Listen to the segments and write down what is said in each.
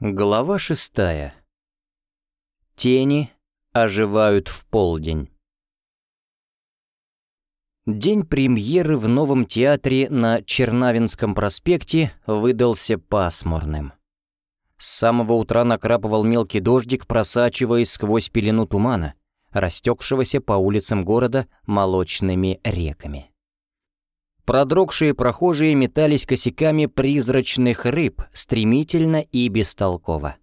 Глава шестая. Тени оживают в полдень. День премьеры в новом театре на Чернавинском проспекте выдался пасмурным. С самого утра накрапывал мелкий дождик, просачиваясь сквозь пелену тумана, растекшегося по улицам города молочными реками. Продрогшие прохожие метались косяками призрачных рыб, стремительно и бестолково.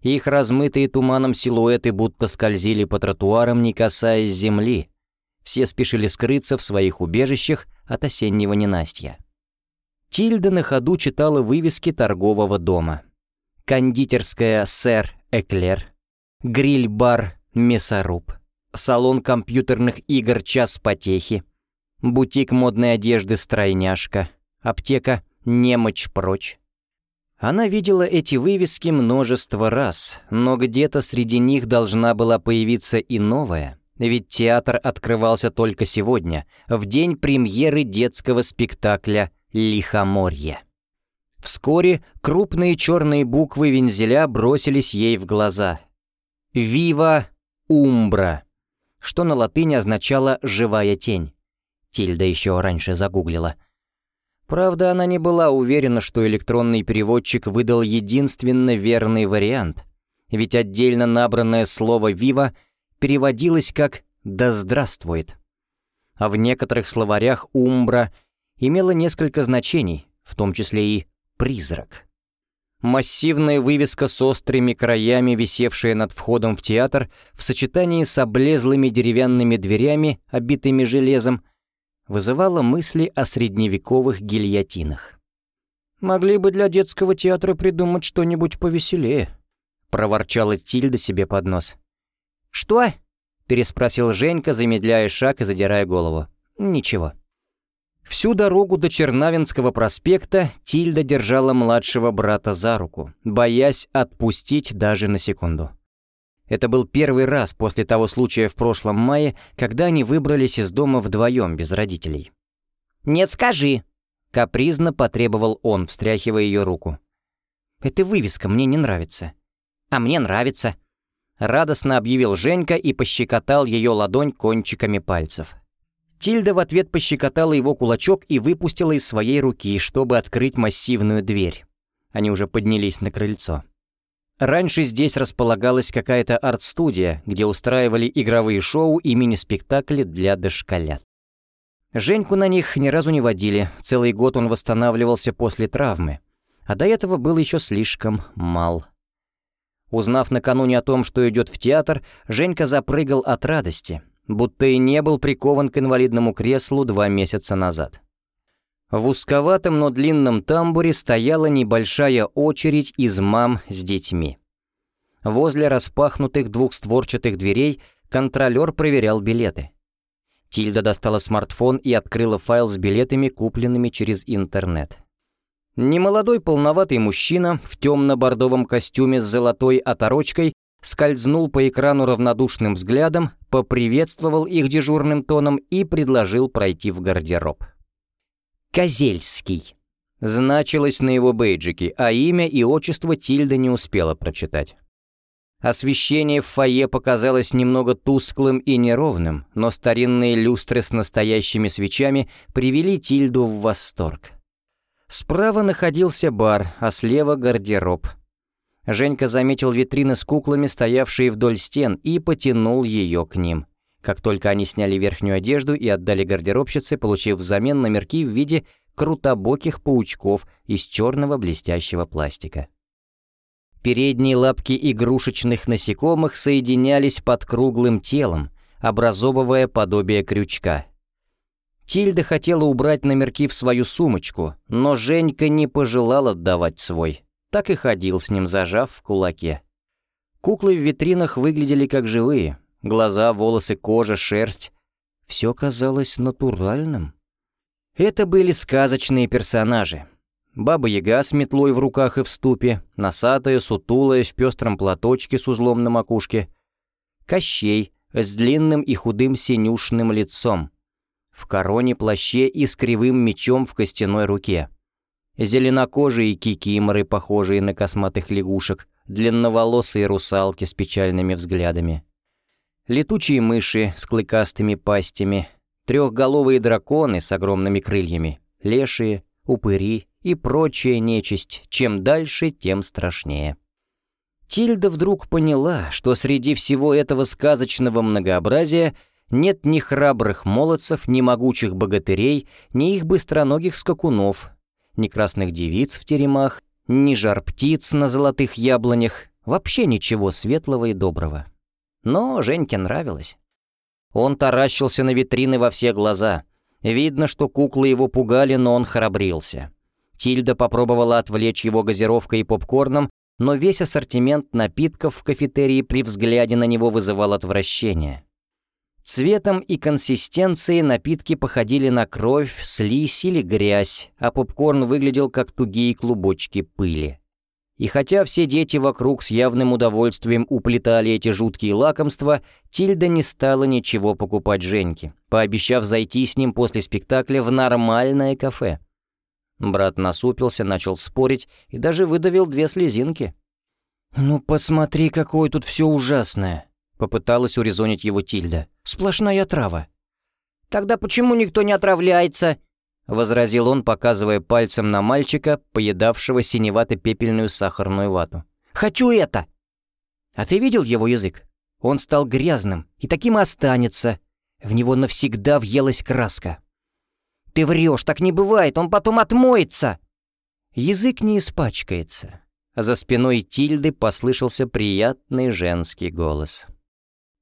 Их размытые туманом силуэты будто скользили по тротуарам, не касаясь земли. Все спешили скрыться в своих убежищах от осеннего ненастья. Тильда на ходу читала вывески торгового дома. Кондитерская «Сэр Эклер», гриль-бар «Мясоруб», салон компьютерных игр «Час потехи», бутик модной одежды «Стройняшка», аптека «Немочь прочь». Она видела эти вывески множество раз, но где-то среди них должна была появиться и новая, ведь театр открывался только сегодня, в день премьеры детского спектакля «Лихоморье». Вскоре крупные черные буквы вензеля бросились ей в глаза. «Вива Умбра», что на латыни означало «живая тень». Тильда еще раньше загуглила. Правда, она не была уверена, что электронный переводчик выдал единственно верный вариант, ведь отдельно набранное слово «вива» переводилось как «да здравствует». А в некоторых словарях «умбра» имело несколько значений, в том числе и «призрак». Массивная вывеска с острыми краями, висевшая над входом в театр, в сочетании с облезлыми деревянными дверями, обитыми железом, вызывало мысли о средневековых гильотинах. «Могли бы для детского театра придумать что-нибудь повеселее», — проворчала Тильда себе под нос. «Что?» — переспросил Женька, замедляя шаг и задирая голову. «Ничего». Всю дорогу до Чернавинского проспекта Тильда держала младшего брата за руку, боясь отпустить даже на секунду. Это был первый раз после того случая в прошлом мае, когда они выбрались из дома вдвоем без родителей. «Нет, скажи!» — капризно потребовал он, встряхивая ее руку. «Эта вывеска мне не нравится». «А мне нравится», — радостно объявил Женька и пощекотал ее ладонь кончиками пальцев. Тильда в ответ пощекотала его кулачок и выпустила из своей руки, чтобы открыть массивную дверь. Они уже поднялись на крыльцо. Раньше здесь располагалась какая-то арт-студия, где устраивали игровые шоу и мини-спектакли для дошколят. Женьку на них ни разу не водили, целый год он восстанавливался после травмы, а до этого был еще слишком мал. Узнав накануне о том, что идет в театр, Женька запрыгал от радости, будто и не был прикован к инвалидному креслу два месяца назад. В узковатом, но длинном тамбуре стояла небольшая очередь из мам с детьми. Возле распахнутых двухстворчатых дверей контролер проверял билеты. Тильда достала смартфон и открыла файл с билетами, купленными через интернет. Немолодой полноватый мужчина в темно-бордовом костюме с золотой оторочкой скользнул по экрану равнодушным взглядом, поприветствовал их дежурным тоном и предложил пройти в гардероб. Козельский. Значилось на его бейджике, а имя и отчество Тильда не успела прочитать. Освещение в фойе показалось немного тусклым и неровным, но старинные люстры с настоящими свечами привели Тильду в восторг. Справа находился бар, а слева — гардероб. Женька заметил витрины с куклами, стоявшие вдоль стен, и потянул ее к ним как только они сняли верхнюю одежду и отдали гардеробщице, получив взамен номерки в виде крутобоких паучков из черного блестящего пластика. Передние лапки игрушечных насекомых соединялись под круглым телом, образовывая подобие крючка. Тильда хотела убрать номерки в свою сумочку, но Женька не пожелал отдавать свой, так и ходил с ним, зажав в кулаке. Куклы в витринах выглядели как живые, Глаза, волосы, кожа, шерсть. Все казалось натуральным. Это были сказочные персонажи. Баба-яга с метлой в руках и в ступе, носатая, сутулая, в пестром платочке с узлом на макушке. Кощей с длинным и худым синюшным лицом. В короне плаще и с кривым мечом в костяной руке. Зеленокожие кикиморы, похожие на косматых лягушек, длинноволосые русалки с печальными взглядами. Летучие мыши с клыкастыми пастями, трехголовые драконы с огромными крыльями, лешие, упыри и прочая нечисть, чем дальше, тем страшнее. Тильда вдруг поняла, что среди всего этого сказочного многообразия нет ни храбрых молодцев, ни могучих богатырей, ни их быстроногих скакунов, ни красных девиц в теремах, ни жар птиц на золотых яблонях, вообще ничего светлого и доброго. Но Женьке нравилось. Он таращился на витрины во все глаза. Видно, что куклы его пугали, но он храбрился. Тильда попробовала отвлечь его газировкой и попкорном, но весь ассортимент напитков в кафетерии при взгляде на него вызывал отвращение. Цветом и консистенцией напитки походили на кровь, слизь или грязь, а попкорн выглядел как тугие клубочки пыли. И хотя все дети вокруг с явным удовольствием уплетали эти жуткие лакомства, Тильда не стала ничего покупать Женьке, пообещав зайти с ним после спектакля в нормальное кафе. Брат насупился, начал спорить и даже выдавил две слезинки. «Ну посмотри, какое тут все ужасное!» — попыталась урезонить его Тильда. «Сплошная трава». «Тогда почему никто не отравляется?» — возразил он, показывая пальцем на мальчика, поедавшего синевато-пепельную сахарную вату. «Хочу это!» «А ты видел его язык? Он стал грязным, и таким и останется. В него навсегда въелась краска». «Ты врешь, так не бывает, он потом отмоется!» Язык не испачкается. За спиной Тильды послышался приятный женский голос.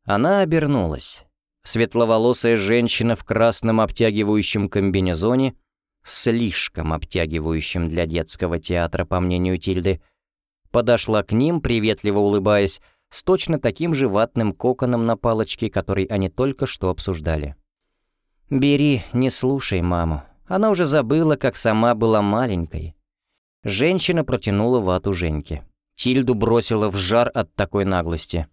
Она обернулась. Светловолосая женщина в красном обтягивающем комбинезоне, слишком обтягивающем для детского театра, по мнению Тильды, подошла к ним, приветливо улыбаясь, с точно таким же ватным коконом на палочке, который они только что обсуждали. «Бери, не слушай маму. Она уже забыла, как сама была маленькой». Женщина протянула вату Женьке. Тильду бросила в жар от такой наглости.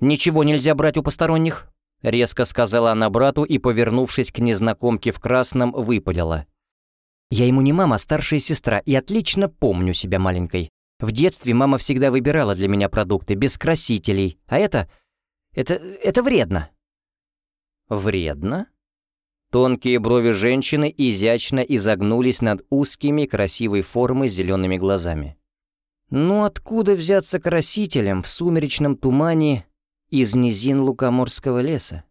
«Ничего нельзя брать у посторонних», — резко сказала она брату и, повернувшись к незнакомке в красном, выпалила. «Я ему не мама, а старшая сестра, и отлично помню себя маленькой. В детстве мама всегда выбирала для меня продукты без красителей, а это... это... это вредно». «Вредно?» Тонкие брови женщины изящно изогнулись над узкими красивой формы зелеными глазами. «Ну откуда взяться красителям в сумеречном тумане из низин Лукоморского леса.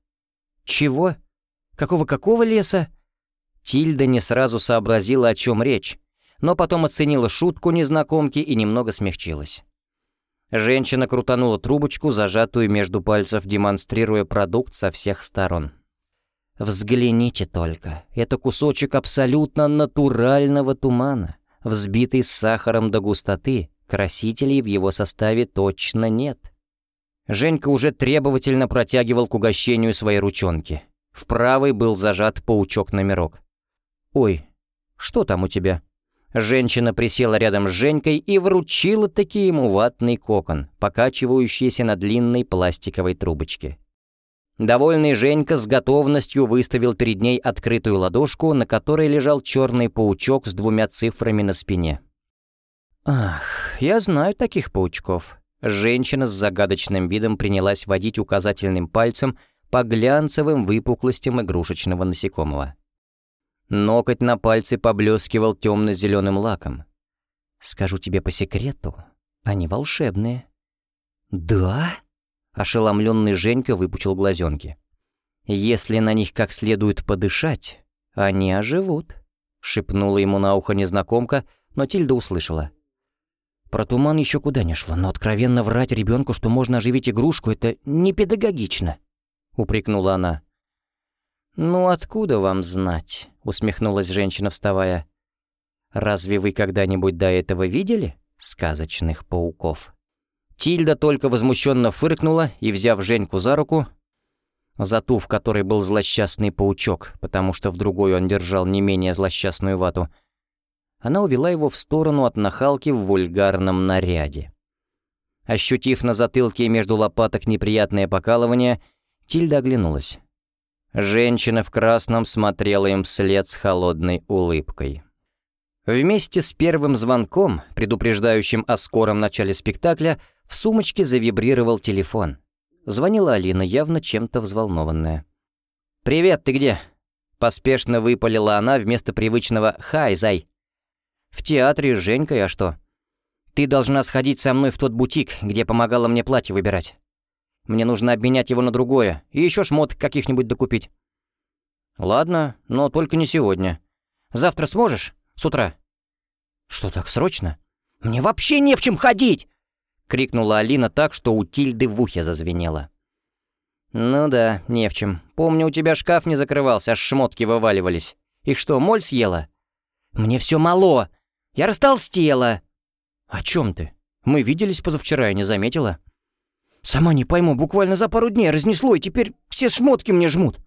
Чего? Какого-какого леса? Тильда не сразу сообразила, о чем речь, но потом оценила шутку незнакомки и немного смягчилась. Женщина крутанула трубочку, зажатую между пальцев, демонстрируя продукт со всех сторон. «Взгляните только, это кусочек абсолютно натурального тумана, взбитый с сахаром до густоты, красителей в его составе точно нет». Женька уже требовательно протягивал к угощению свои ручонки. В правой был зажат паучок-номерок. «Ой, что там у тебя?» Женщина присела рядом с Женькой и вручила таки ему ватный кокон, покачивающийся на длинной пластиковой трубочке. Довольный Женька с готовностью выставил перед ней открытую ладошку, на которой лежал черный паучок с двумя цифрами на спине. «Ах, я знаю таких паучков», Женщина с загадочным видом принялась водить указательным пальцем по глянцевым выпуклостям игрушечного насекомого. Ноготь на пальце поблескивал темно-зеленым лаком. «Скажу тебе по секрету, они волшебные». «Да?» — ошеломленный Женька выпучил глазенки. «Если на них как следует подышать, они оживут», — шепнула ему на ухо незнакомка, но Тильда услышала. Про туман еще куда не шло, но откровенно врать ребенку, что можно оживить игрушку, это не педагогично», — упрекнула она. «Ну откуда вам знать?» — усмехнулась женщина, вставая. «Разве вы когда-нибудь до этого видели сказочных пауков?» Тильда только возмущенно фыркнула и, взяв Женьку за руку, за ту, в которой был злосчастный паучок, потому что в другой он держал не менее злосчастную вату, — она увела его в сторону от нахалки в вульгарном наряде. Ощутив на затылке между лопаток неприятное покалывание, Тильда оглянулась. Женщина в красном смотрела им вслед с холодной улыбкой. Вместе с первым звонком, предупреждающим о скором начале спектакля, в сумочке завибрировал телефон. Звонила Алина, явно чем-то взволнованная. «Привет, ты где?» Поспешно выпалила она вместо привычного «Хай, зай». «В театре с Женькой, а что?» «Ты должна сходить со мной в тот бутик, где помогала мне платье выбирать. Мне нужно обменять его на другое, и еще шмот каких-нибудь докупить». «Ладно, но только не сегодня. Завтра сможешь? С утра?» «Что так срочно?» «Мне вообще не в чем ходить!» — крикнула Алина так, что у Тильды в ухе зазвенело. «Ну да, не в чем. Помню, у тебя шкаф не закрывался, аж шмотки вываливались. Их что, моль съела?» «Мне все мало. Я растолстела». «О чем ты? Мы виделись позавчера, я не заметила». «Сама не пойму, буквально за пару дней разнесло, и теперь все шмотки мне жмут».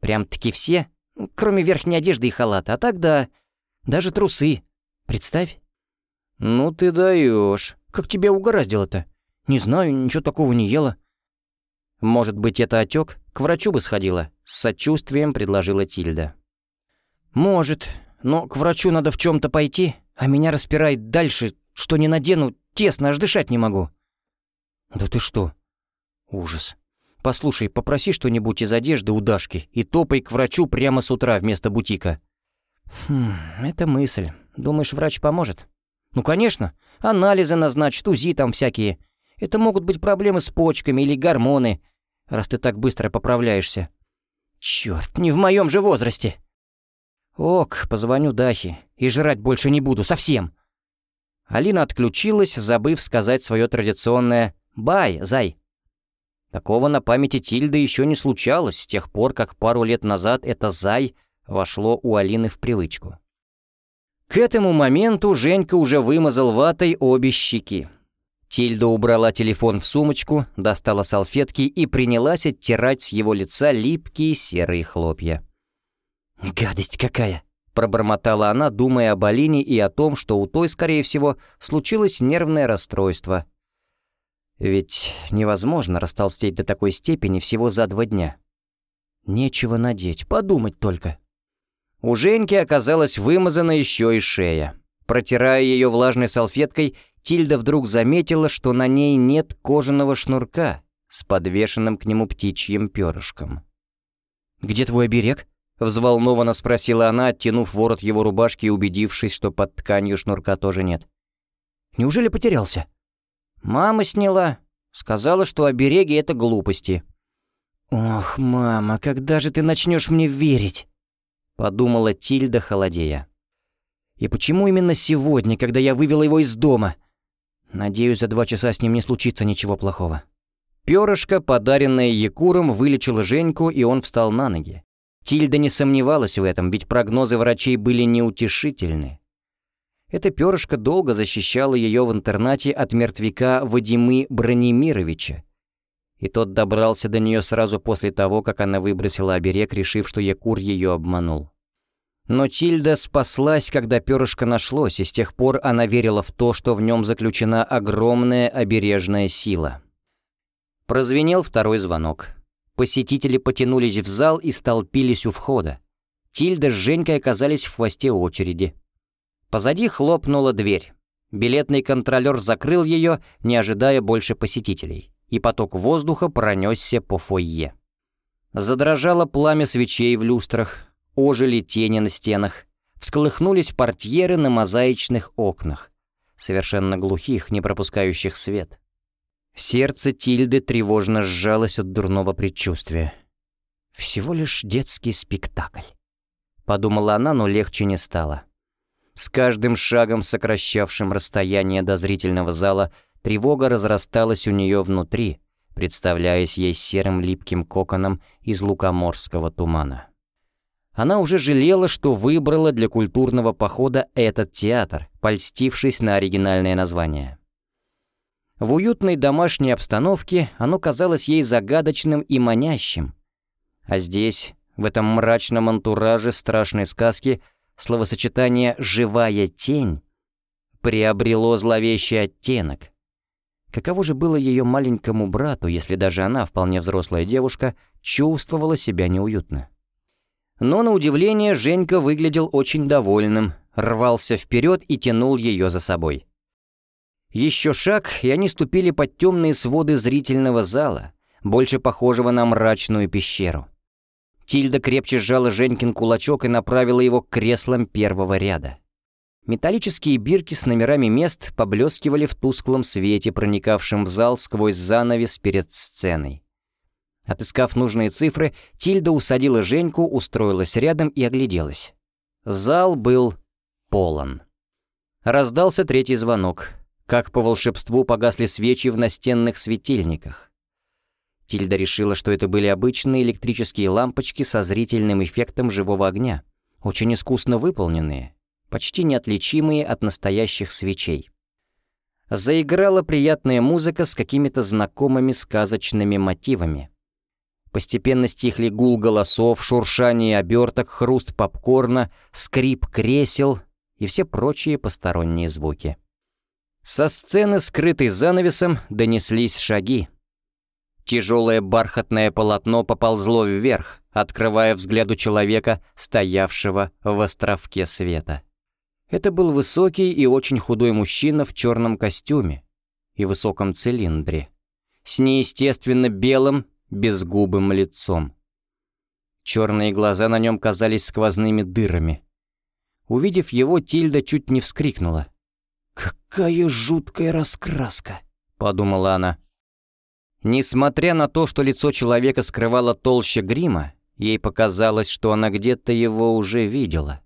«Прям-таки все? Кроме верхней одежды и халата. А так да, даже трусы. Представь». «Ну ты даешь. Как тебя угораздило-то? Не знаю, ничего такого не ела». «Может быть, это отек? К врачу бы сходила?» С сочувствием предложила Тильда. «Может, но к врачу надо в чем то пойти, а меня распирает дальше, что не надену, тесно, аж дышать не могу». «Да ты что?» «Ужас. Послушай, попроси что-нибудь из одежды у Дашки и топай к врачу прямо с утра вместо бутика». «Хм, это мысль. Думаешь, врач поможет?» «Ну, конечно. Анализы назначат, УЗИ там всякие. Это могут быть проблемы с почками или гормоны, раз ты так быстро поправляешься». «Чёрт, не в моем же возрасте!» «Ок, позвоню Дахе. И жрать больше не буду, совсем!» Алина отключилась, забыв сказать свое традиционное «Бай, зай!». Такого на памяти Тильды еще не случалось с тех пор, как пару лет назад это «зай» вошло у Алины в привычку. К этому моменту Женька уже вымазал ватой обе щеки. Тильда убрала телефон в сумочку, достала салфетки и принялась оттирать с его лица липкие серые хлопья. «Гадость какая!» — пробормотала она, думая об Алине и о том, что у той, скорее всего, случилось нервное расстройство. Ведь невозможно растолстеть до такой степени всего за два дня. Нечего надеть, подумать только. У Женьки оказалась вымазана еще и шея. Протирая ее влажной салфеткой, Тильда вдруг заметила, что на ней нет кожаного шнурка с подвешенным к нему птичьим перышком. «Где твой оберег?» — взволнованно спросила она, оттянув ворот его рубашки и убедившись, что под тканью шнурка тоже нет. «Неужели потерялся?» «Мама сняла. Сказала, что обереги — это глупости». «Ох, мама, когда же ты начнешь мне верить?» подумала Тильда холодея. И почему именно сегодня, когда я вывела его из дома? Надеюсь, за два часа с ним не случится ничего плохого. Пёрышко, подаренное Якуром, вылечило Женьку, и он встал на ноги. Тильда не сомневалась в этом, ведь прогнозы врачей были неутешительны. Это перышко долго защищало ее в интернате от мертвяка Вадимы Бронемировича, и тот добрался до нее сразу после того, как она выбросила оберег, решив, что Якур ее обманул. Но Тильда спаслась, когда перышко нашлось, и с тех пор она верила в то, что в нем заключена огромная обережная сила. Прозвенел второй звонок. Посетители потянулись в зал и столпились у входа. Тильда с Женькой оказались в хвосте очереди. Позади хлопнула дверь. Билетный контролер закрыл ее, не ожидая больше посетителей и поток воздуха пронесся по фойе. Задрожало пламя свечей в люстрах, ожили тени на стенах, всколыхнулись портьеры на мозаичных окнах, совершенно глухих, не пропускающих свет. Сердце Тильды тревожно сжалось от дурного предчувствия. «Всего лишь детский спектакль», — подумала она, но легче не стало. С каждым шагом, сокращавшим расстояние до зрительного зала, — Тревога разрасталась у нее внутри, представляясь ей серым липким коконом из лукоморского тумана. Она уже жалела, что выбрала для культурного похода этот театр, польстившись на оригинальное название. В уютной домашней обстановке оно казалось ей загадочным и манящим. А здесь, в этом мрачном антураже страшной сказки, словосочетание «живая тень» приобрело зловещий оттенок, Каково же было ее маленькому брату, если даже она, вполне взрослая девушка, чувствовала себя неуютно. Но, на удивление, Женька выглядел очень довольным, рвался вперед и тянул ее за собой. Еще шаг, и они ступили под темные своды зрительного зала, больше похожего на мрачную пещеру. Тильда крепче сжала Женькин кулачок и направила его к креслам первого ряда. Металлические бирки с номерами мест поблескивали в тусклом свете, проникавшем в зал сквозь занавес перед сценой. Отыскав нужные цифры, Тильда усадила Женьку, устроилась рядом и огляделась. Зал был полон. Раздался третий звонок. Как по волшебству погасли свечи в настенных светильниках. Тильда решила, что это были обычные электрические лампочки со зрительным эффектом живого огня, очень искусно выполненные, почти неотличимые от настоящих свечей. Заиграла приятная музыка с какими-то знакомыми сказочными мотивами. Постепенно стихли гул голосов, шуршание оберток, хруст попкорна, скрип кресел и все прочие посторонние звуки. Со сцены, скрытой занавесом, донеслись шаги. Тяжелое бархатное полотно поползло вверх, открывая взгляду человека, стоявшего в островке света. Это был высокий и очень худой мужчина в черном костюме и высоком цилиндре, с неестественно белым, безгубым лицом. Черные глаза на нем казались сквозными дырами. Увидев его, Тильда чуть не вскрикнула. «Какая жуткая раскраска!» — подумала она. Несмотря на то, что лицо человека скрывало толще грима, ей показалось, что она где-то его уже видела.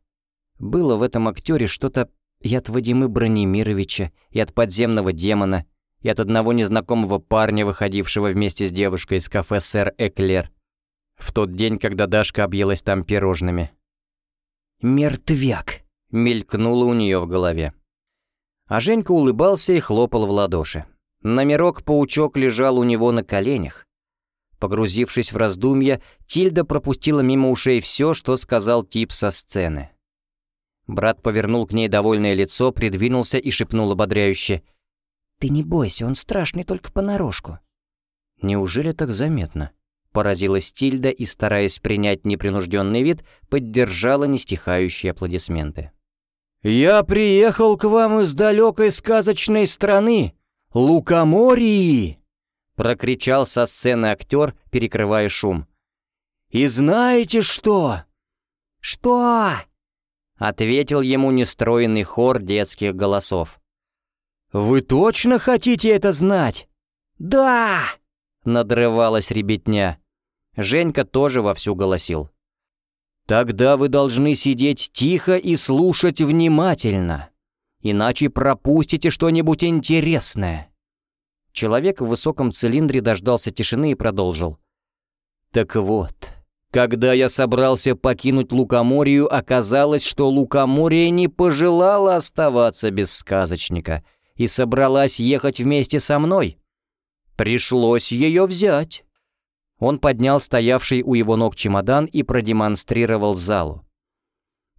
Было в этом актере что-то и от Вадимы Бронимировича, и от подземного демона, и от одного незнакомого парня, выходившего вместе с девушкой из кафе «Сэр Эклер», в тот день, когда Дашка объелась там пирожными. «Мертвяк!» — мелькнуло у нее в голове. А Женька улыбался и хлопал в ладоши. Номерок-паучок лежал у него на коленях. Погрузившись в раздумья, Тильда пропустила мимо ушей все, что сказал тип со сцены. Брат повернул к ней довольное лицо, придвинулся и шепнул ободряюще — «Ты не бойся, он страшный только понарошку». «Неужели так заметно?» Поразилась Тильда и, стараясь принять непринужденный вид, поддержала нестихающие аплодисменты. «Я приехал к вам из далекой сказочной страны, Лукомории!» Прокричал со сцены актер, перекрывая шум. «И знаете что?» «Что?» Ответил ему нестроенный хор детских голосов. «Вы точно хотите это знать?» «Да!» — надрывалась ребятня. Женька тоже вовсю голосил. «Тогда вы должны сидеть тихо и слушать внимательно, иначе пропустите что-нибудь интересное». Человек в высоком цилиндре дождался тишины и продолжил. «Так вот, когда я собрался покинуть Лукоморью, оказалось, что Лукоморье не пожелала оставаться без сказочника — и собралась ехать вместе со мной. Пришлось ее взять. Он поднял стоявший у его ног чемодан и продемонстрировал залу.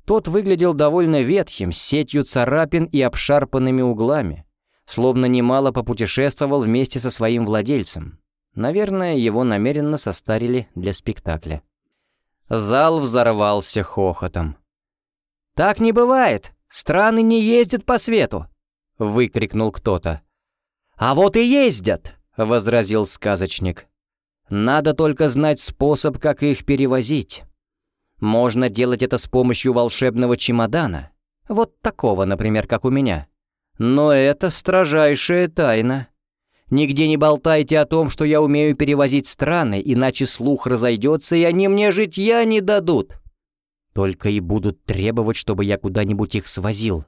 Тот выглядел довольно ветхим, с сетью царапин и обшарпанными углами, словно немало попутешествовал вместе со своим владельцем. Наверное, его намеренно состарили для спектакля. Зал взорвался хохотом. «Так не бывает! Страны не ездят по свету!» — выкрикнул кто-то. «А вот и ездят!» — возразил сказочник. «Надо только знать способ, как их перевозить. Можно делать это с помощью волшебного чемодана. Вот такого, например, как у меня. Но это строжайшая тайна. Нигде не болтайте о том, что я умею перевозить страны, иначе слух разойдется, и они мне житья не дадут. Только и будут требовать, чтобы я куда-нибудь их свозил.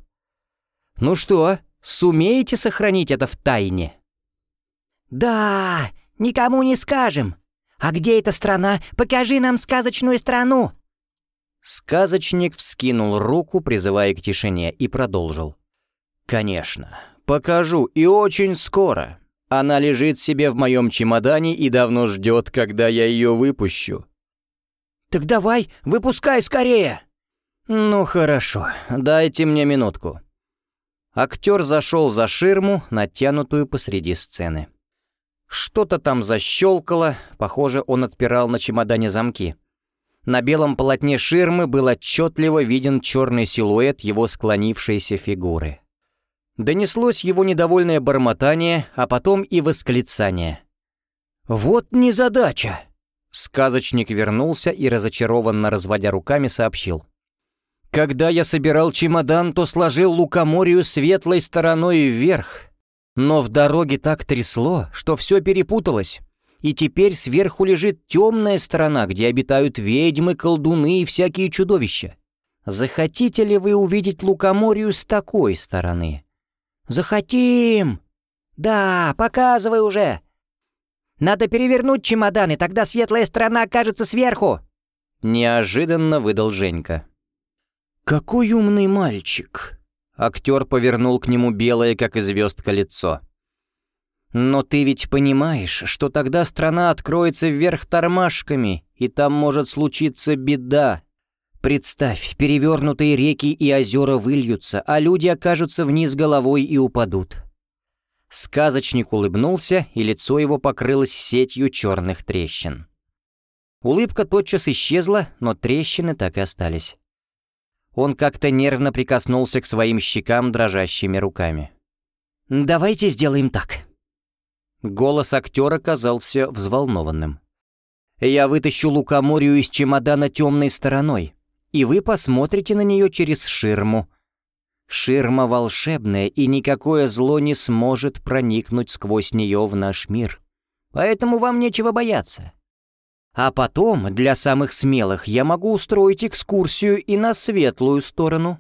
Ну что, Сумеете сохранить это в тайне?» «Да, никому не скажем. А где эта страна? Покажи нам сказочную страну!» Сказочник вскинул руку, призывая к тишине, и продолжил. «Конечно, покажу, и очень скоро. Она лежит себе в моем чемодане и давно ждет, когда я ее выпущу». «Так давай, выпускай скорее!» «Ну хорошо, дайте мне минутку». Актер зашел за ширму, натянутую посреди сцены. Что-то там защелкало, похоже, он отпирал на чемодане замки. На белом полотне ширмы был отчетливо виден черный силуэт его склонившейся фигуры. Донеслось его недовольное бормотание, а потом и восклицание. «Вот незадача!» Сказочник вернулся и, разочарованно разводя руками, сообщил. «Когда я собирал чемодан, то сложил лукоморию светлой стороной вверх, но в дороге так трясло, что все перепуталось, и теперь сверху лежит темная сторона, где обитают ведьмы, колдуны и всякие чудовища. Захотите ли вы увидеть лукоморию с такой стороны?» «Захотим!» «Да, показывай уже!» «Надо перевернуть чемодан, и тогда светлая сторона окажется сверху!» Неожиданно выдал Женька. «Какой умный мальчик!» Актер повернул к нему белое, как и звездка, лицо. «Но ты ведь понимаешь, что тогда страна откроется вверх тормашками, и там может случиться беда. Представь, перевернутые реки и озера выльются, а люди окажутся вниз головой и упадут». Сказочник улыбнулся, и лицо его покрылось сетью черных трещин. Улыбка тотчас исчезла, но трещины так и остались. Он как-то нервно прикоснулся к своим щекам дрожащими руками. «Давайте сделаем так». Голос актера казался взволнованным. «Я вытащу лукоморью из чемодана темной стороной, и вы посмотрите на нее через ширму. Ширма волшебная, и никакое зло не сможет проникнуть сквозь нее в наш мир. Поэтому вам нечего бояться. А потом, для самых смелых, я могу устроить экскурсию и на светлую сторону».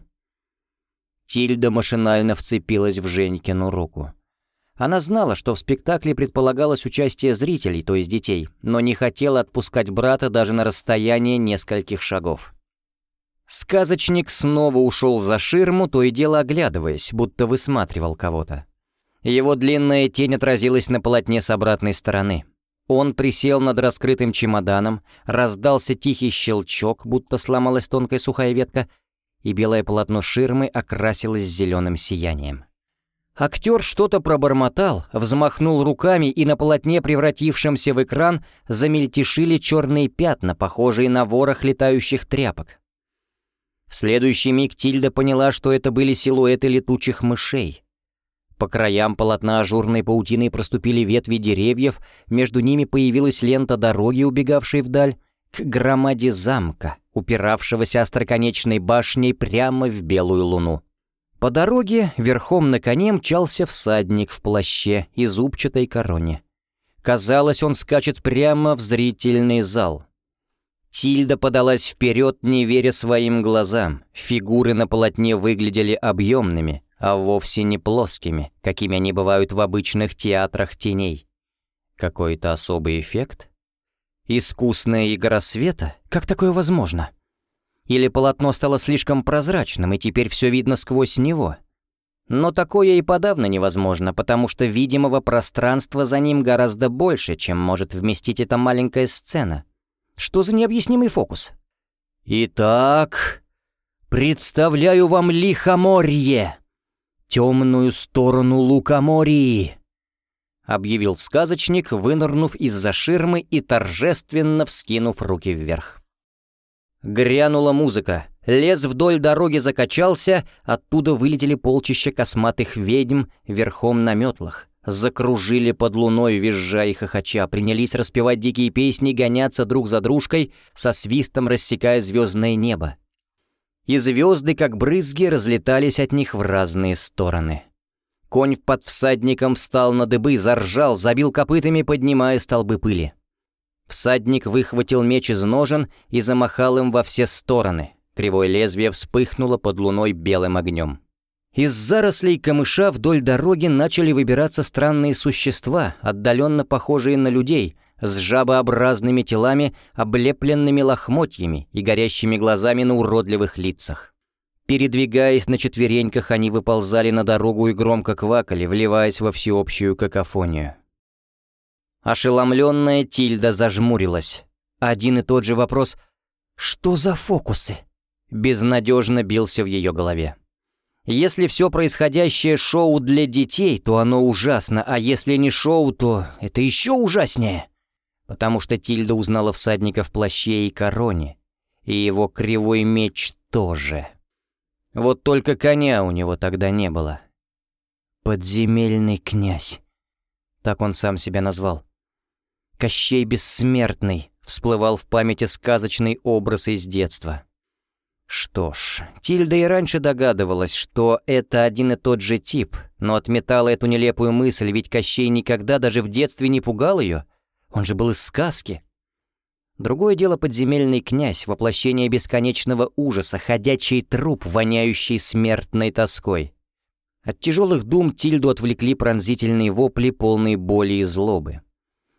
Тильда машинально вцепилась в Женькину руку. Она знала, что в спектакле предполагалось участие зрителей, то есть детей, но не хотела отпускать брата даже на расстояние нескольких шагов. Сказочник снова ушел за ширму, то и дело оглядываясь, будто высматривал кого-то. Его длинная тень отразилась на полотне с обратной стороны. Он присел над раскрытым чемоданом, раздался тихий щелчок, будто сломалась тонкая сухая ветка, и белое полотно ширмы окрасилось зеленым сиянием. Актер что-то пробормотал, взмахнул руками, и на полотне, превратившемся в экран, замельтешили черные пятна, похожие на ворох летающих тряпок. В следующий миг Тильда поняла, что это были силуэты летучих мышей. По краям полотна ажурной паутиной проступили ветви деревьев, между ними появилась лента дороги, убегавшей вдаль, к громаде замка, упиравшегося остроконечной башней прямо в белую луну. По дороге верхом на коне мчался всадник в плаще и зубчатой короне. Казалось, он скачет прямо в зрительный зал. Тильда подалась вперед, не веря своим глазам. Фигуры на полотне выглядели объемными, а вовсе не плоскими, какими они бывают в обычных театрах теней. Какой-то особый эффект? Искусная игра света? Как такое возможно? Или полотно стало слишком прозрачным, и теперь все видно сквозь него? Но такое и подавно невозможно, потому что видимого пространства за ним гораздо больше, чем может вместить эта маленькая сцена — что за необъяснимый фокус? Итак, представляю вам лихоморье, темную сторону лукоморьи, объявил сказочник, вынырнув из-за ширмы и торжественно вскинув руки вверх. Грянула музыка. Лес вдоль дороги закачался, оттуда вылетели полчища косматых ведьм верхом на метлах закружили под луной, визжа и хохоча, принялись распевать дикие песни, гоняться друг за дружкой, со свистом рассекая звездное небо. И звезды, как брызги, разлетались от них в разные стороны. Конь под всадником встал на дыбы, заржал, забил копытами, поднимая столбы пыли. Всадник выхватил меч из ножен и замахал им во все стороны. Кривое лезвие вспыхнуло под луной белым огнем. Из зарослей камыша вдоль дороги начали выбираться странные существа, отдаленно похожие на людей, с жабообразными телами, облепленными лохмотьями и горящими глазами на уродливых лицах. Передвигаясь на четвереньках, они выползали на дорогу и громко квакали, вливаясь во всеобщую какофонию. Ошеломленная Тильда зажмурилась. Один и тот же вопрос «Что за фокусы?» безнадежно бился в ее голове. Если все происходящее шоу для детей, то оно ужасно, а если не шоу, то это еще ужаснее. Потому что Тильда узнала всадника в плаще и короне, И его кривой меч тоже. Вот только коня у него тогда не было. «Подземельный князь». Так он сам себя назвал. Кощей Бессмертный всплывал в памяти сказочный образ из детства. Что ж, Тильда и раньше догадывалась, что это один и тот же тип, но отметала эту нелепую мысль, ведь Кощей никогда даже в детстве не пугал ее. Он же был из сказки. Другое дело подземельный князь, воплощение бесконечного ужаса, ходячий труп, воняющий смертной тоской. От тяжелых дум Тильду отвлекли пронзительные вопли, полные боли и злобы.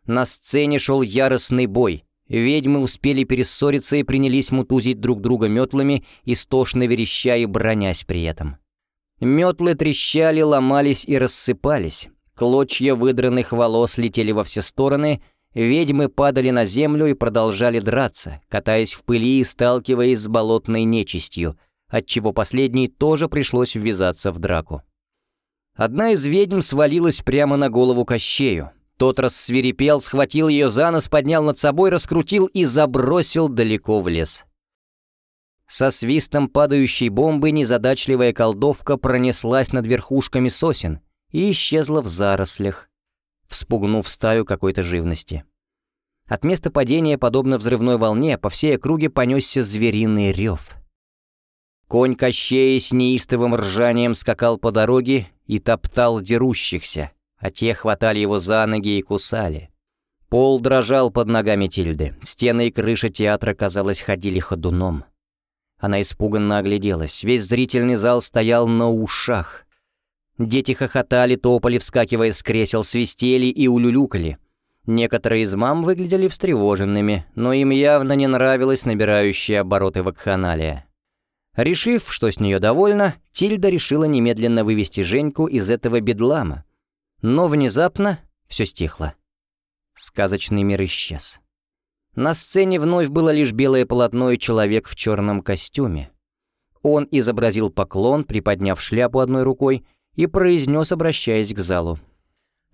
На сцене шел яростный бой. Ведьмы успели перессориться и принялись мутузить друг друга метлами, истошно вереща и бронясь при этом. Метлы трещали, ломались и рассыпались. Клочья выдранных волос летели во все стороны, ведьмы падали на землю и продолжали драться, катаясь в пыли и сталкиваясь с болотной нечистью, отчего последней тоже пришлось ввязаться в драку. Одна из ведьм свалилась прямо на голову Кощею. Тот рассверепел, схватил ее за нос, поднял над собой, раскрутил и забросил далеко в лес. Со свистом падающей бомбы незадачливая колдовка пронеслась над верхушками сосен и исчезла в зарослях, вспугнув стаю какой-то живности. От места падения, подобно взрывной волне, по всей округе понесся звериный рев. Конь Кощея с неистовым ржанием скакал по дороге и топтал дерущихся, а те хватали его за ноги и кусали. Пол дрожал под ногами Тильды, стены и крыша театра, казалось, ходили ходуном. Она испуганно огляделась, весь зрительный зал стоял на ушах. Дети хохотали, топали, вскакивая с кресел, свистели и улюлюкали. Некоторые из мам выглядели встревоженными, но им явно не нравилось набирающее обороты вакханалия. Решив, что с нее довольна, Тильда решила немедленно вывести Женьку из этого бедлама. Но внезапно все стихло. Сказочный мир исчез. На сцене вновь было лишь белое полотно и человек в черном костюме. Он изобразил поклон, приподняв шляпу одной рукой, и произнес, обращаясь к залу.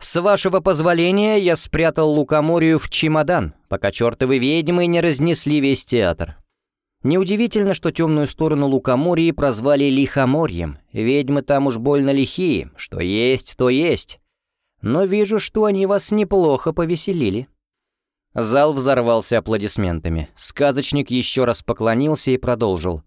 «С вашего позволения я спрятал лукоморию в чемодан, пока чертовы ведьмы не разнесли весь театр. Неудивительно, что темную сторону Лукоморья прозвали Лихоморьем. Ведьмы там уж больно лихие, что есть, то есть. Но вижу, что они вас неплохо повеселили». Зал взорвался аплодисментами. Сказочник еще раз поклонился и продолжил.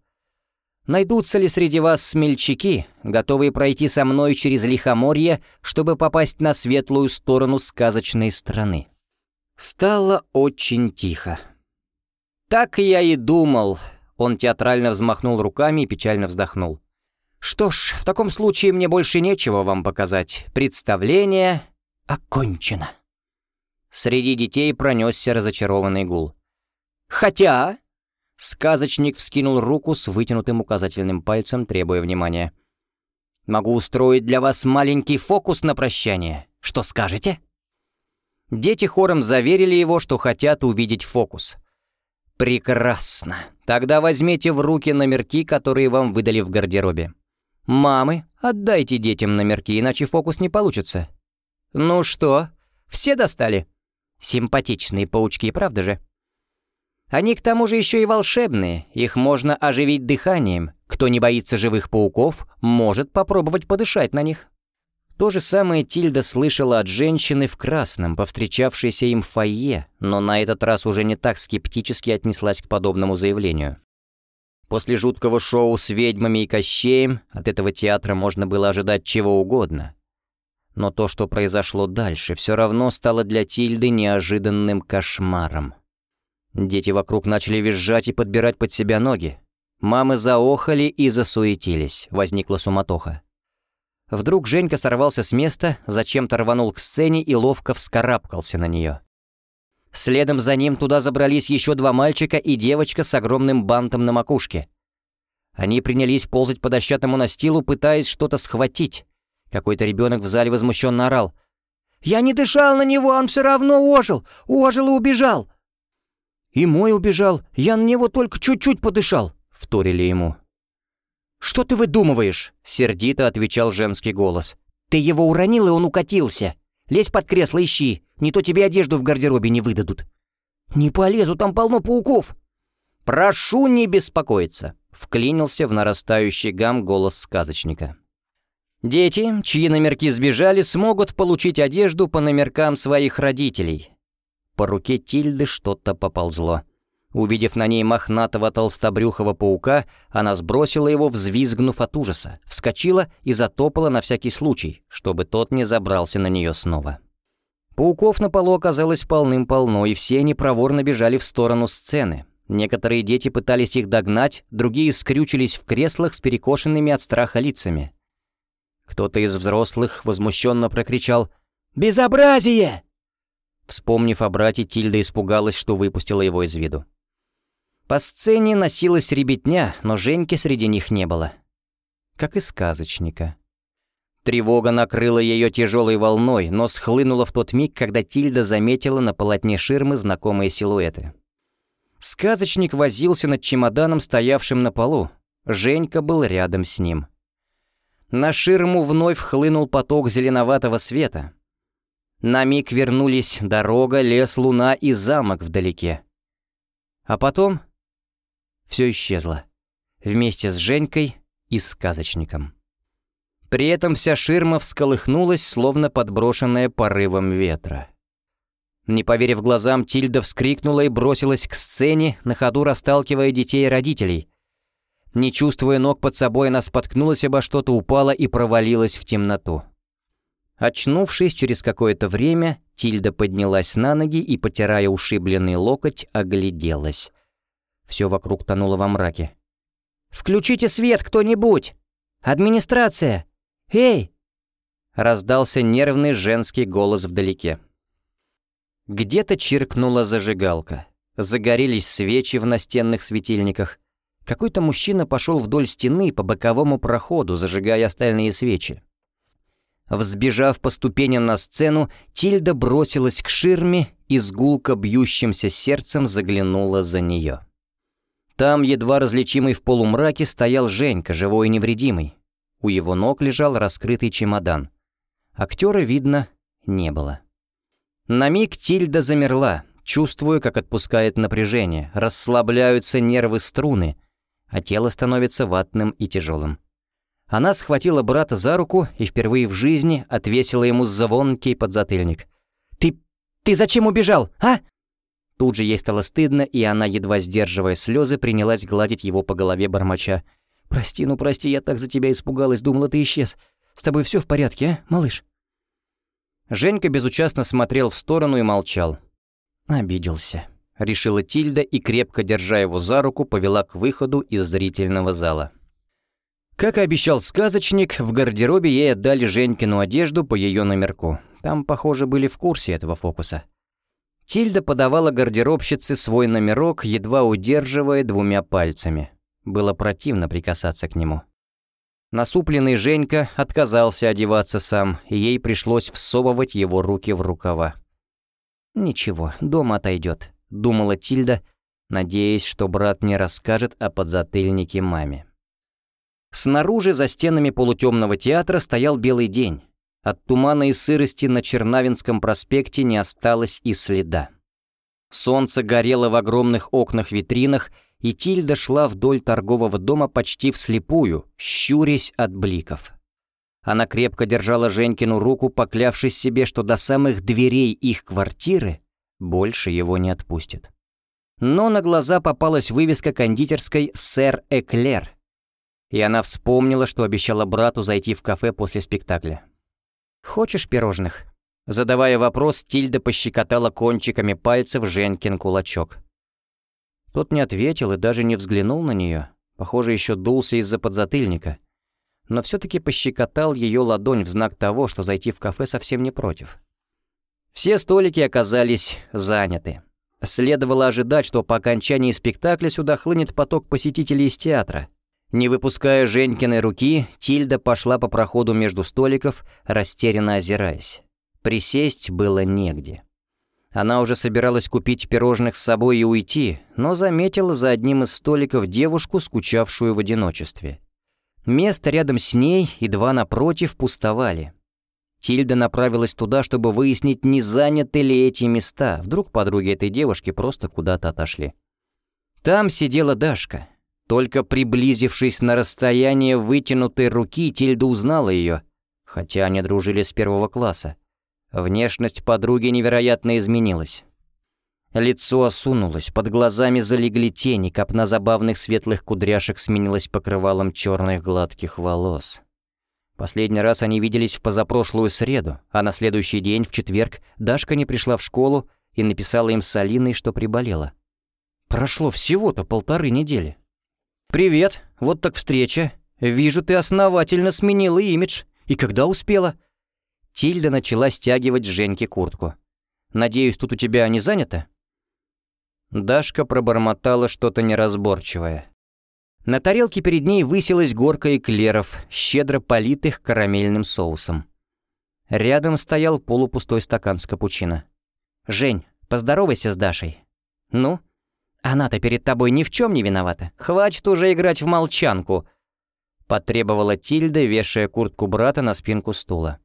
«Найдутся ли среди вас смельчаки, готовые пройти со мной через Лихоморье, чтобы попасть на светлую сторону сказочной страны?» Стало очень тихо. «Так я и думал», — он театрально взмахнул руками и печально вздохнул. «Что ж, в таком случае мне больше нечего вам показать. Представление окончено». Среди детей пронесся разочарованный гул. «Хотя...» Сказочник вскинул руку с вытянутым указательным пальцем, требуя внимания. «Могу устроить для вас маленький фокус на прощание. Что скажете?» Дети хором заверили его, что хотят увидеть фокус — «Прекрасно. Тогда возьмите в руки номерки, которые вам выдали в гардеробе. Мамы, отдайте детям номерки, иначе фокус не получится. Ну что, все достали? Симпатичные паучки, правда же? Они к тому же еще и волшебные, их можно оживить дыханием. Кто не боится живых пауков, может попробовать подышать на них». То же самое Тильда слышала от женщины в красном, повстречавшейся им в фойе, но на этот раз уже не так скептически отнеслась к подобному заявлению. После жуткого шоу с ведьмами и кощеем от этого театра можно было ожидать чего угодно. Но то, что произошло дальше, все равно стало для Тильды неожиданным кошмаром. Дети вокруг начали визжать и подбирать под себя ноги. Мамы заохали и засуетились, возникла суматоха. Вдруг Женька сорвался с места, зачем-то рванул к сцене и ловко вскарабкался на нее. Следом за ним туда забрались еще два мальчика и девочка с огромным бантом на макушке. Они принялись ползать по дощатому настилу, пытаясь что-то схватить. Какой-то ребенок в зале возмущенно орал. «Я не дышал на него, он все равно ожил! Ожил и убежал!» «И мой убежал, я на него только чуть-чуть подышал!» — вторили ему. «Что ты выдумываешь?» — сердито отвечал женский голос. «Ты его уронил, и он укатился. Лезь под кресло, ищи, не то тебе одежду в гардеробе не выдадут». «Не полезу, там полно пауков». «Прошу не беспокоиться», — вклинился в нарастающий гам голос сказочника. «Дети, чьи номерки сбежали, смогут получить одежду по номеркам своих родителей». По руке Тильды что-то поползло. Увидев на ней мохнатого толстобрюхого паука, она сбросила его, взвизгнув от ужаса, вскочила и затопала на всякий случай, чтобы тот не забрался на нее снова. Пауков на полу оказалось полным-полно, и все они проворно бежали в сторону сцены. Некоторые дети пытались их догнать, другие скрючились в креслах с перекошенными от страха лицами. Кто-то из взрослых возмущенно прокричал «Безобразие!». Вспомнив о брате, Тильда испугалась, что выпустила его из виду. По сцене носилась ребятня, но Женьки среди них не было. Как и сказочника. Тревога накрыла ее тяжелой волной, но схлынула в тот миг, когда Тильда заметила на полотне ширмы знакомые силуэты. Сказочник возился над чемоданом, стоявшим на полу. Женька был рядом с ним. На ширму вновь хлынул поток зеленоватого света. На миг вернулись дорога, лес, луна и замок вдалеке. А потом все исчезло. Вместе с Женькой и сказочником. При этом вся ширма всколыхнулась, словно подброшенная порывом ветра. Не поверив глазам, Тильда вскрикнула и бросилась к сцене, на ходу расталкивая детей и родителей. Не чувствуя ног под собой, она споткнулась обо что-то, упала и провалилась в темноту. Очнувшись через какое-то время, Тильда поднялась на ноги и, потирая ушибленный локоть, огляделась. Все вокруг тонуло во мраке. «Включите свет кто-нибудь! Администрация! Эй!» Раздался нервный женский голос вдалеке. Где-то чиркнула зажигалка. Загорелись свечи в настенных светильниках. Какой-то мужчина пошел вдоль стены по боковому проходу, зажигая остальные свечи. Взбежав по ступеням на сцену, Тильда бросилась к ширме и с гулко бьющимся сердцем заглянула за нее. Там, едва различимый в полумраке, стоял Женька, живой и невредимый. У его ног лежал раскрытый чемодан. Актера, видно, не было. На миг Тильда замерла, чувствуя, как отпускает напряжение, расслабляются нервы струны, а тело становится ватным и тяжелым. Она схватила брата за руку и впервые в жизни отвесила ему звонкий подзатыльник. «Ты... ты зачем убежал, а?» Тут же ей стало стыдно, и она, едва сдерживая слезы, принялась гладить его по голове бормоча. «Прости, ну прости, я так за тебя испугалась, думала, ты исчез. С тобой все в порядке, а, малыш?» Женька безучастно смотрел в сторону и молчал. «Обиделся», — решила Тильда и, крепко держа его за руку, повела к выходу из зрительного зала. Как и обещал сказочник, в гардеробе ей отдали Женькину одежду по ее номерку. Там, похоже, были в курсе этого фокуса. Тильда подавала гардеробщице свой номерок, едва удерживая двумя пальцами. Было противно прикасаться к нему. Насупленный Женька отказался одеваться сам, и ей пришлось всовывать его руки в рукава. «Ничего, дома отойдет», — думала Тильда, надеясь, что брат не расскажет о подзатыльнике маме. Снаружи, за стенами полутемного театра, стоял белый день. От тумана и сырости на Чернавинском проспекте не осталось и следа. Солнце горело в огромных окнах-витринах, и Тильда шла вдоль торгового дома почти вслепую, щурясь от бликов. Она крепко держала Женькину руку, поклявшись себе, что до самых дверей их квартиры больше его не отпустит. Но на глаза попалась вывеска кондитерской «Сэр Эклер», и она вспомнила, что обещала брату зайти в кафе после спектакля. «Хочешь пирожных?» Задавая вопрос, Тильда пощекотала кончиками пальцев Женькин кулачок. Тот не ответил и даже не взглянул на нее. Похоже, еще дулся из-за подзатыльника. Но все-таки пощекотал ее ладонь в знак того, что зайти в кафе совсем не против. Все столики оказались заняты. Следовало ожидать, что по окончании спектакля сюда хлынет поток посетителей из театра. Не выпуская Женькиной руки, Тильда пошла по проходу между столиков, растерянно озираясь. Присесть было негде. Она уже собиралась купить пирожных с собой и уйти, но заметила за одним из столиков девушку, скучавшую в одиночестве. Место рядом с ней и два напротив пустовали. Тильда направилась туда, чтобы выяснить, не заняты ли эти места. Вдруг подруги этой девушки просто куда-то отошли. Там сидела Дашка. Только приблизившись на расстояние вытянутой руки, Тильда узнала ее, хотя они дружили с первого класса. Внешность подруги невероятно изменилась. Лицо осунулось, под глазами залегли тени, копна забавных светлых кудряшек сменилась покрывалом черных гладких волос. Последний раз они виделись в позапрошлую среду, а на следующий день, в четверг, Дашка не пришла в школу и написала им с Алиной, что приболела. Прошло всего-то полторы недели. «Привет, вот так встреча. Вижу, ты основательно сменила имидж. И когда успела?» Тильда начала стягивать Женьке куртку. «Надеюсь, тут у тебя не занято?» Дашка пробормотала что-то неразборчивое. На тарелке перед ней высилась горка эклеров, щедро политых карамельным соусом. Рядом стоял полупустой стакан с капучино. «Жень, поздоровайся с Дашей». «Ну?» «Она-то перед тобой ни в чем не виновата. Хватит уже играть в молчанку», — потребовала Тильда, вешая куртку брата на спинку стула.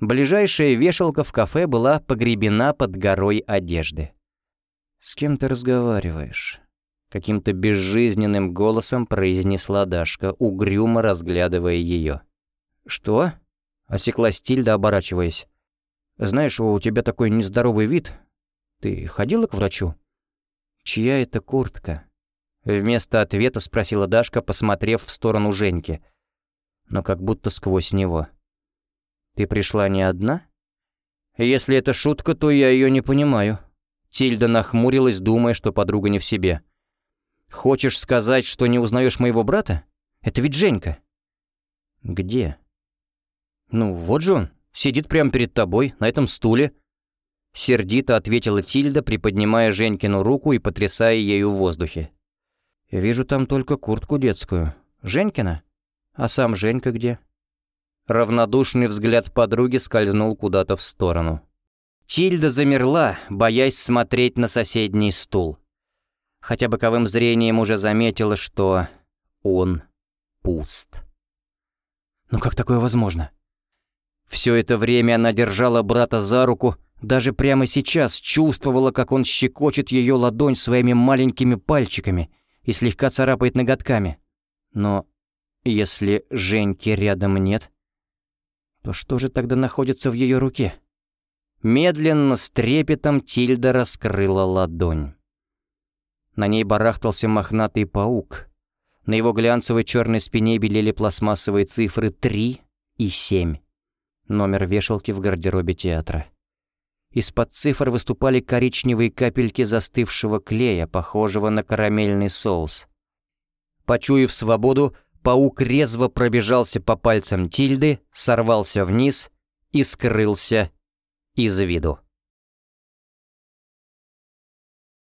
Ближайшая вешалка в кафе была погребена под горой одежды. «С кем ты разговариваешь?» Каким-то безжизненным голосом произнесла Дашка, угрюмо разглядывая ее. «Что?» — осеклась Тильда, оборачиваясь. «Знаешь, у тебя такой нездоровый вид. Ты ходила к врачу?» «Чья это куртка?» Вместо ответа спросила Дашка, посмотрев в сторону Женьки, но как будто сквозь него. «Ты пришла не одна?» «Если это шутка, то я ее не понимаю». Тильда нахмурилась, думая, что подруга не в себе. «Хочешь сказать, что не узнаешь моего брата? Это ведь Женька». «Где?» «Ну, вот же он, сидит прямо перед тобой, на этом стуле». Сердито ответила Тильда, приподнимая Женькину руку и потрясая ею в воздухе. «Вижу там только куртку детскую. Женькина? А сам Женька где?» Равнодушный взгляд подруги скользнул куда-то в сторону. Тильда замерла, боясь смотреть на соседний стул. Хотя боковым зрением уже заметила, что он пуст. Ну как такое возможно? Все это время она держала брата за руку, даже прямо сейчас чувствовала, как он щекочет ее ладонь своими маленькими пальчиками и слегка царапает ноготками. Но если Женьки рядом нет, то что же тогда находится в ее руке? Медленно, с трепетом Тильда раскрыла ладонь. На ней барахтался мохнатый паук. На его глянцевой черной спине белели пластмассовые цифры 3 и 7. Номер вешалки в гардеробе театра. Из-под цифр выступали коричневые капельки застывшего клея, похожего на карамельный соус. Почуяв свободу, паук резво пробежался по пальцам Тильды, сорвался вниз и скрылся из виду.